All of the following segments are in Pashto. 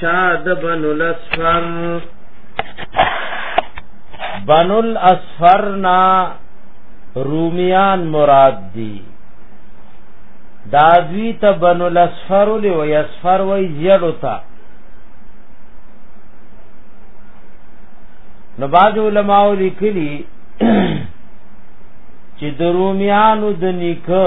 شاد بن الاسفر بن الاسفر نا رومیان مراد دی دا دوی ته بن الاسفر له وی اسفر وی زیړو تا نو باج علماء لیکلی چې د رومیانو د نیکه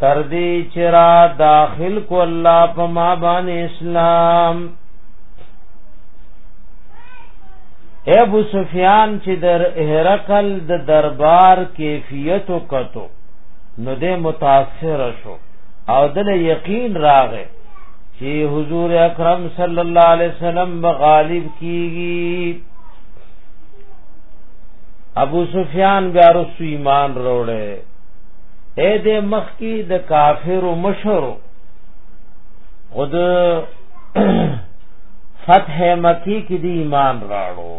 تر دې چې را داخل کو الله په ما باندې اسلام ابو سفیان چې در هرقل د دربار کیفیت وکړو نو دې متاثر شو او دل یقین راغې چې حضور اکرم صلی الله علیه وسلم غالب کیږي ابو سفیان بیا رسو ایمان وروړي اے د مخ کی د کافر مشر خود فتح مکی کی دی ایمان راړو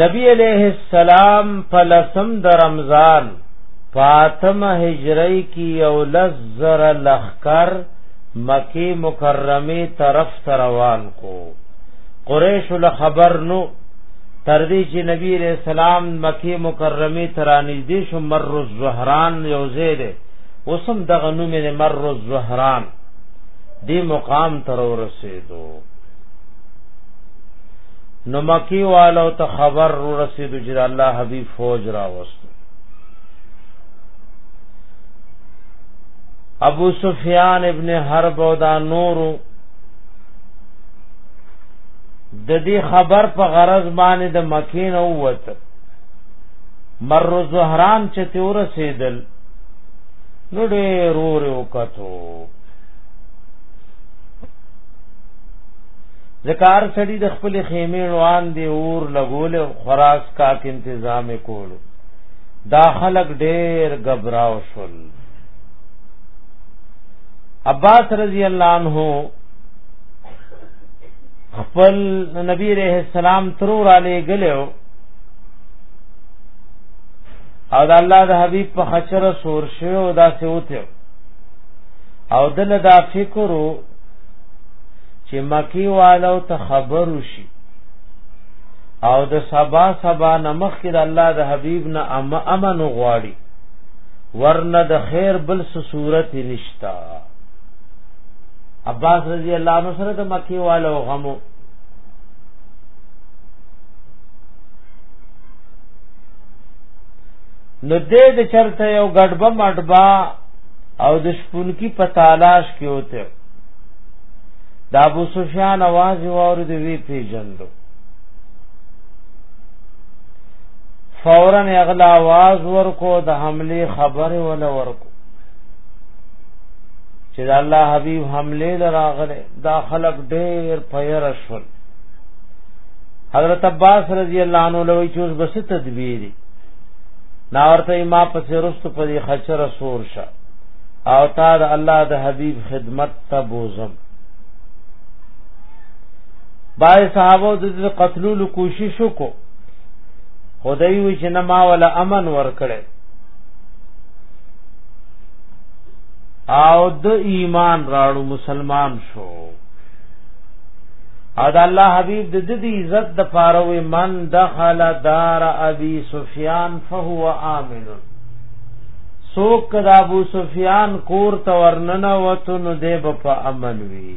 نبی علیہ السلام فلسم د رمضان فاطمه هجری کی او لزر لخر مکی مکرمه طرف تروان کو قریش له خبر نو تر دې چې نبی رسول سلام مکی مکرمه ترانی دې شو مر الزهران یو زید وسم دغه نوم یې مر الزهران دې مقام تر ورسېدو نو مکی والو ته خبر رسیدو چې الله حبیب فوج را وست ابو سفیان ابن حرب او دا نورو د دې خبر په غرض باندې د مکین او وت مر زهران چې تور سیدل نو ډېر ور وکتو ذکر سړي د خپل خیمه روان دی اور لګول خراس کا انتظام کولو دا خلق ډېر غبراو شول عباس رضی الله عنه خپل نبی رحم السلام ترور علی غلو او د الله د حبیب په خچر سور شو او دا سوته او دل دا فکرو چې مکی والو ته خبر وشي او د سبا سبا نمخ کې د الله د حبیب نه امن غواړي ورنه د خیر بل څه صورت نشتا عباس رضی الله عنه سره د مکی والو غمو نو دې د چرته یو ګډبه مډبا او د شپون کی په تالاش کې وته دا ابو سفیان आवाज وره دی پیجندو فورا اغلا आवाज ورکو د حمله خبر ولا ورکو چې د الله حبيب حمله لراغله دا خلق ډېر پیر شول حضرت عباس رضی الله عنه لوي چې اوس بس تدبیری نا ورته ما پس رست په دې خچر سور شه او تا د الله د حبيب خدمت ته بوزم بای صحابه د قتلولو کوشش وکړو خدای وی چې نه ما ولا امن ورکړي او د ایمان راړو مسلمان شو او د الله حبیب د دې عزت د فاروي من دخل دار ابي سفيان فهو امن سوک کدا ابو سفیان کور تورننه وتو نو دی په امن وی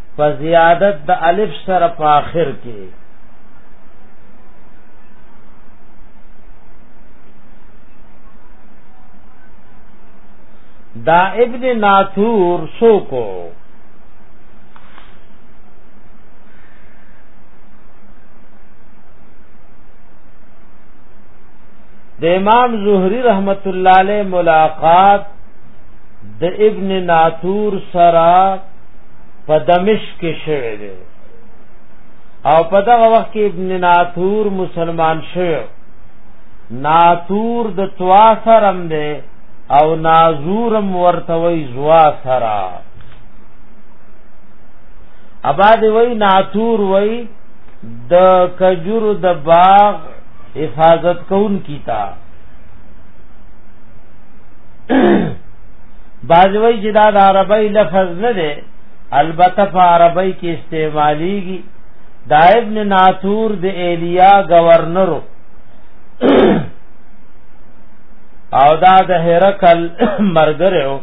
په زیادت د الف سره په اخر کې دا ابن ناثور سوکو د امام زهری رحمت الله علیه ملاقات د ابن ناثور سره په دمشق کې شوی دی او په دغه وخت کې ابن ناتور مسلمان شوی ناتور د توا سرم دی او نازورم ورته وی زوا سرا اباد وی ناتور وی د کجور د باغ حفاظت کون کیتا بازوی چې دا د عربی لفظ نه دی البته په عربی کې استعمالیږي دا ابن ناتور د ایلیا گورنرو او دا د هرکل مرګرو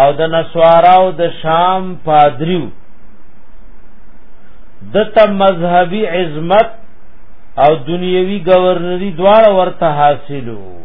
او د نسواراو د شام پادریو دته مذهبي عظمت او دنیوي گورنری دواړه ورته حاصلو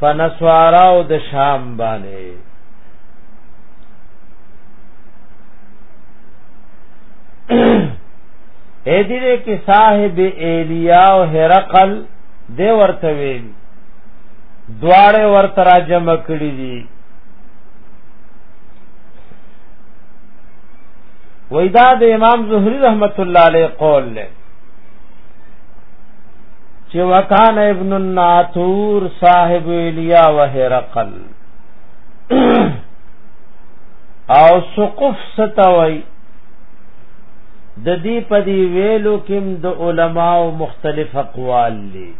په نسواراو د شام باندې اې دې کې صاحب ایلیا او هرقل دې ورته ویل دواړه ورته راجم کړی دي وېدا د امام زهري رحمت الله علیه قول له چې وکان ابن الناتور صاحب الیا وهرقل او سقف ستوي د دې په دی ویلو کې د علماو مختلف اقوال دي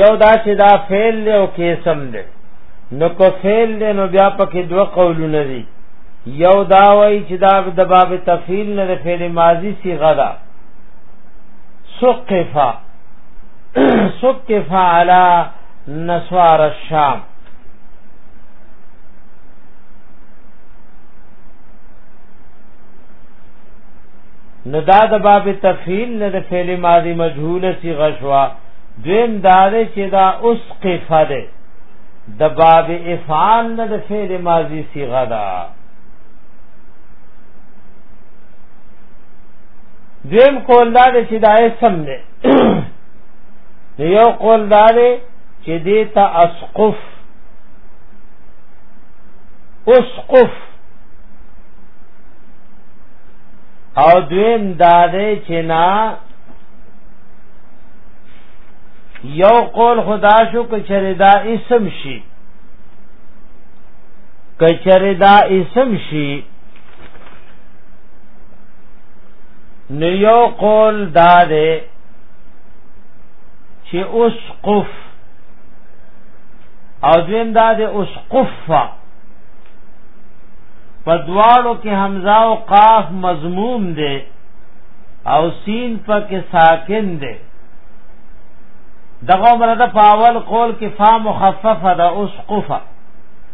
یو دا چې دا فعل له او کې سم ده نو کو فعل له نو بیا پکې دوه قولونه دي یو دا وایي چې دا د باب تفعیل نه فعل ماضی صيغه ده سقفا سقفا على نسوار الشام نو دا د باب تفعیل نه د فعل ماضی مجهول سی غشوا دویم دا ده چې دا اوس قفه ده د باب افعال نه د فعل ماضی صیغه ده دیم قول دا دی چې دا اسم دی یو قول دا دی چې دې ته اسقف اسقف او دویم دا دی چې نه یو قول خدا شو کچره دا اسم شي کچره دا اسم شي نو یو قول دا دی چې اسقف او دویم دا دی اسقفا په دواړو کې حمزه او قاف مضموم دی او سین په کې ساکن دی دغه مرده په اول قول کې فا مخففه ده اسقفه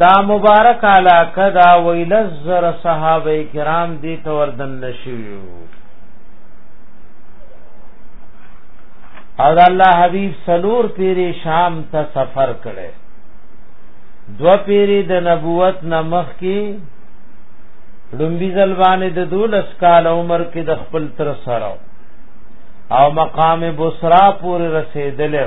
دا مبارک علاقه دا ویل زر صحابه کرام دې توردن نشیو او الله حبیب سلور پیری شام ته سفر کړي دو پیری د نبوت نمخ کی لومبی زلوانه د دولس کال عمر کې د خپل تر سره او مقام بصرا پورې رسیدلې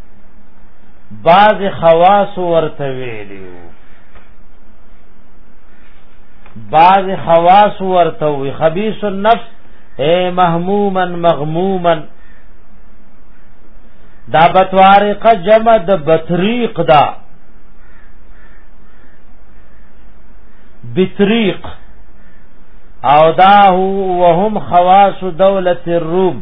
بعض خواص ورته ویلی بعض خواص ورته وی خبيث النفس اے محموما مغموما دا بطوارق جمع د بطریق دا بطریق او دا هو وهم خواص دولت الروم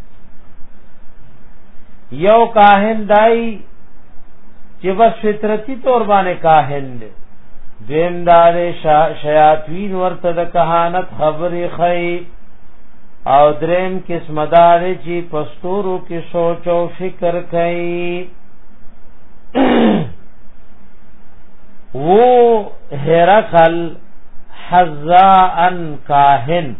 یو کاهن دای چې بس فطرتي تور باندې کاهن دی دیم دار شیاطین ورته د کهانت خبرې خی او دریم قسم دار چې پستورو کې سوچ او فکر کوي وو هرقل حزا ان کاهن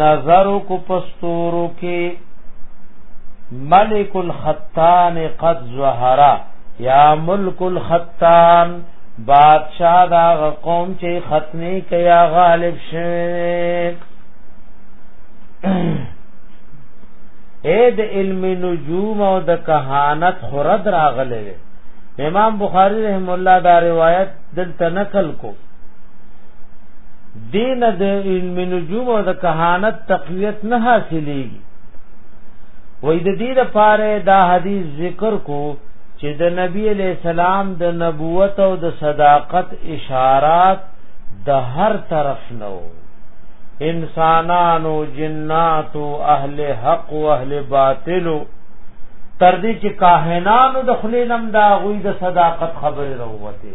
نظر کو پستورو کې ملک الختان قد زهرا یا ملک الختان بادشاہ دا قوم چې ختمي کیا غالب شوه اے د علم نجوم او د کهانت خرد راغله امام بخاری رحم الله دا روایت دلته نقل کو دین د علم نجوم او د کهانت تقویت نه حاصلېږي وې د دې لپاره دا حدیث ذکر کو چې د نبی علی سلام د نبوت او د صداقت اشارات د هر طرف نو انسانانو جناتو اهل حق او اهل باطلو تر دې چې کاهنانو د خلینم دا غوی د صداقت خبره وروته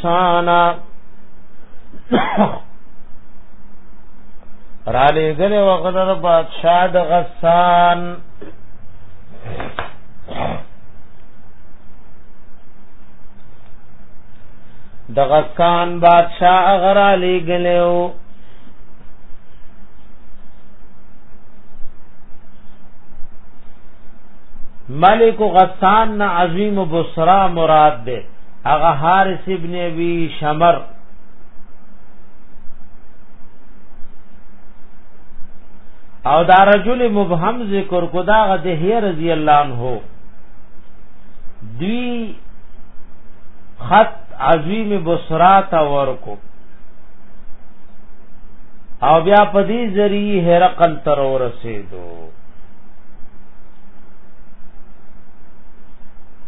سانا را لګره وغدر بادشاہ د غسان د غسان بادشاہ غرا لګلو ملک غسان عظیم بصرا مراد ده هغه حارث ابن ابي شمر او دا رجل مبهم ذکر کو دا غدهیه رضی الله عنه دوی خط عظیم بصرا تا ورکو او بیا په دې ذریعہ هرقل تر ورسېدو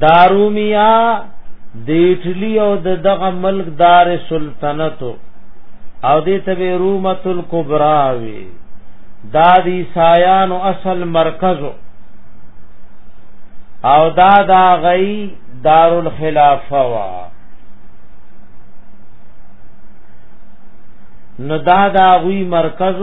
دارومیا دیټلی او د دغه ملک دار سلطنت او د تبه رومت الکبرى وی دا دی سایان اصل مرکز او دا دا غی دار الخلافه وا نو دا دا غوی مرکز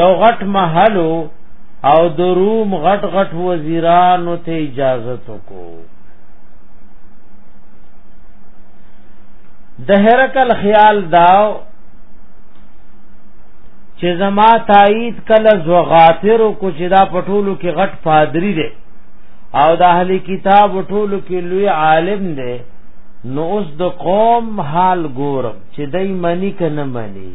یو غټ محلو او د روم غټ غټ وزیرانو ته اجازه تو کو د هرکل خیال داو چې زما تایید کله زوغاتر او کوچ دا پټولو کې غټ پادری دی او د اهلی کتاب ټولو کې لوی عالم دی نو اوس د قوم حال ګورم چې دای منی کنه منی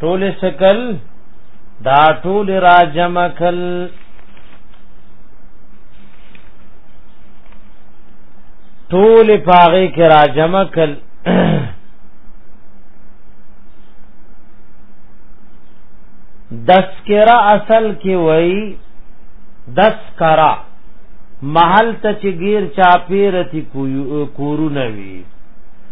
ټول سکل دا ټول را جمع کل ټول پاغه کې را جمع کل دسکرا اصل کې وای دسکرا محل ته چې غیر چاپیر تی کوی کورونه وی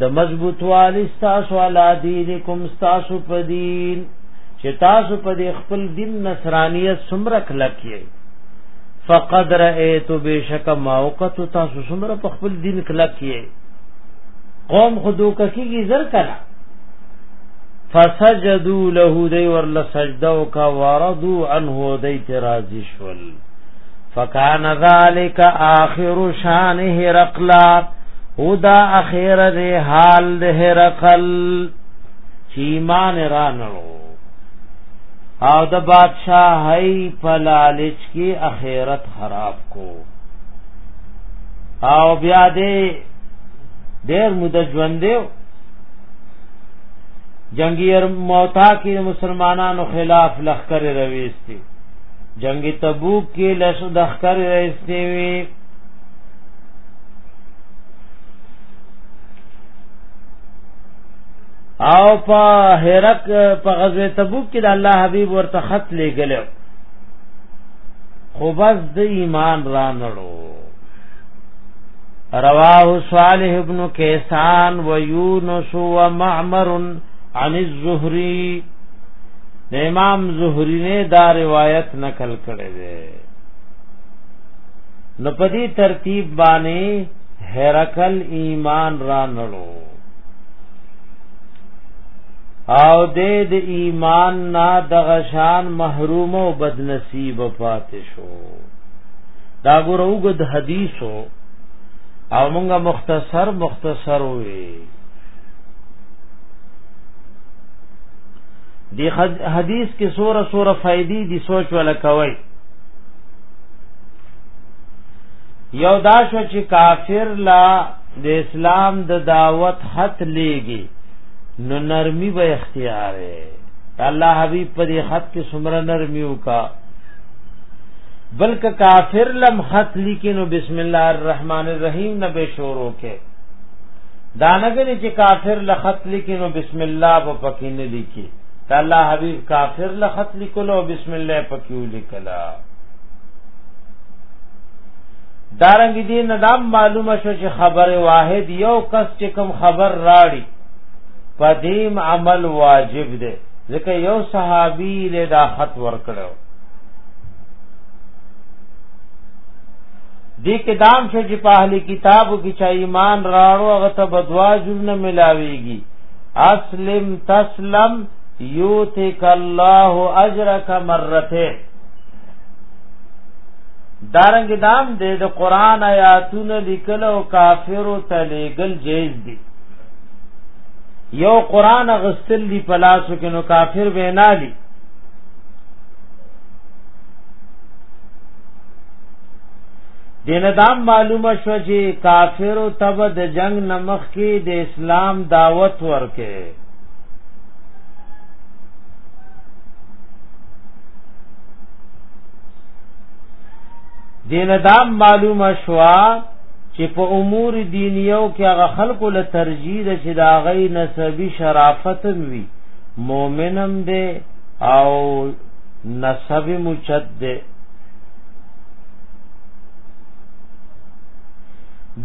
د مضبوط والی تاسو علی دینکم تاسو په دین چې تاسو په دې خپل دین نصرانیت سمره کلکې فقد رأیت بشک موقت تاسو سمره په خپل دین کلکې قوم خودو ککیږي زر کړه فسجدوا له دی ورل سجده وکا وردو عنه دی ترازی شول فکان ذالک آخر شان هرقلا او دا اخیر دی حال د هرقل چې ایمان رانړو او د بادشاہي په لالچ کې اخرت خراب کو او بیا دې ډېر مد ژوند دیو جنگیر موتا کې مسلمانانو خلاف لخر رويستي جنگ تبوک کې لس د خر راستي وي او په هرک په غزوه تبوک کې د الله حبيب ورته خط لګل خو بس د ایمان را نړو رواه صالح ابن کیسان و یونس و معمر عن الزهری د امام زهری نه دا روایت نقل کړي دي نو په دې ترتیب باندې هرکل ایمان را نړو او دې د ایمان نا د غشان محروم او بد نصیب پاتې شو دا ګوروګد حدیثو او مونږه مختصر مختصر وې دی حدیث کې سوره سوره فائدې دي سوچ ولا کوي یو دا شو چې کافر لا د اسلام د دعوت حت لیږي نو نرمي به اختیار الله حبیب په دې حد کې سمره نرمي وکا بلکې کافر لم حت لیکي نو بسم الله الرحمن الرحیم نه به شروع کې دا نه غني چې کافر لخط لیکي نو بسم الله په پکې نه لیکي تعالی حبیب کافر لخط لیکلو بسم الله پکې ولیکلا دارنګ دې ندام معلومه شو چې خبر واحد یو کس چې کوم خبر راړي پدیم عمل واجب دی ځکه یو صحابي له دا خط ورکړو دې کې دام شو چې په اهلي کتابو کې چا ایمان راړو هغه ته بدوا جوړنه ملاويږي اسلم تسلم یوتک الله اجرک مرته دارنګ دام دې د قران آیاتونه لیکل او کافر او تلګل جیز دي یو قران غسل دی پلاسو کې نو کافر وینا دي دینه دا معلومه شو چې کافر او تب د جنگ نمخ کې د اسلام دعوت ورکه دینه دا معلومه شو چې په امور دینیو کې هغه خلکو له ترجیح ده چې دا غي نسبی شرافت وي مؤمنم ده او نسب مچد ده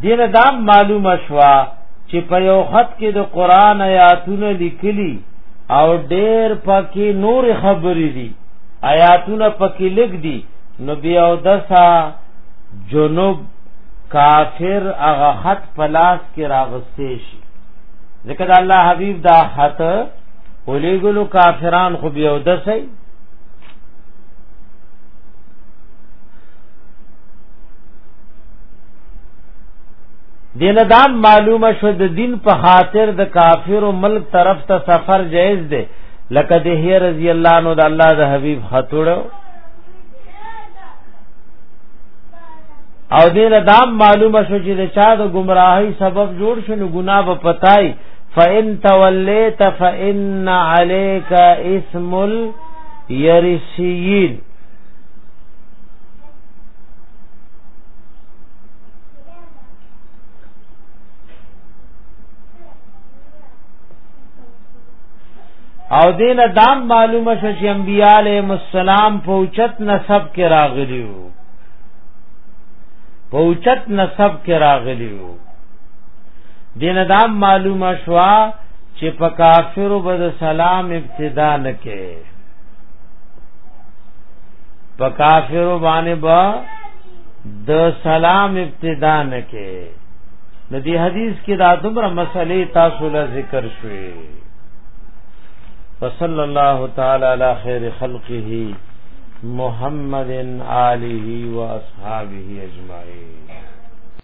دینه دا معلومه شوا چې په یو خط کې د قران آیاتونه لیکلي او ډېر پکې نور خبرې دي آیاتونه پکې لیک دي نو بیا او دسا جنوب کافر هغه خط پلاس کې راغستې شي ځکه الله حبیب دا خط ولېګلو کافران خو بیا ودسې دینه دا معلومه شو د دین په خاطر د کافر او ملک طرف ته سفر جایز دی لکه د هی رضی الله عنه د الله د حبیب خطوړو او دینه دا معلومه شو چې د چا د گمراهی سبب جوړ شنو ګناه به پتاي فان توليت فان عليك اسم اليرسيين او دین دام معلومه شو چې انبیاء علیهم السلام په اوچت نسب کې راغلی وو په اوچت نسب کې راغلی وو دین دا معلومه شوا چې په کافر بد سلام ابتدا نکې په کافر باندې با د سلام ابتدا نکې د دې حدیث کې دا دومره مسلې تاسو له ذکر شوې وصلی الله تعالی علی خیر خلقه محمد آله و اصحابه اجمعین